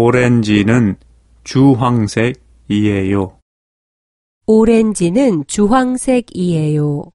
오렌지는 주황색이에요. 오렌지는 주황색이에요.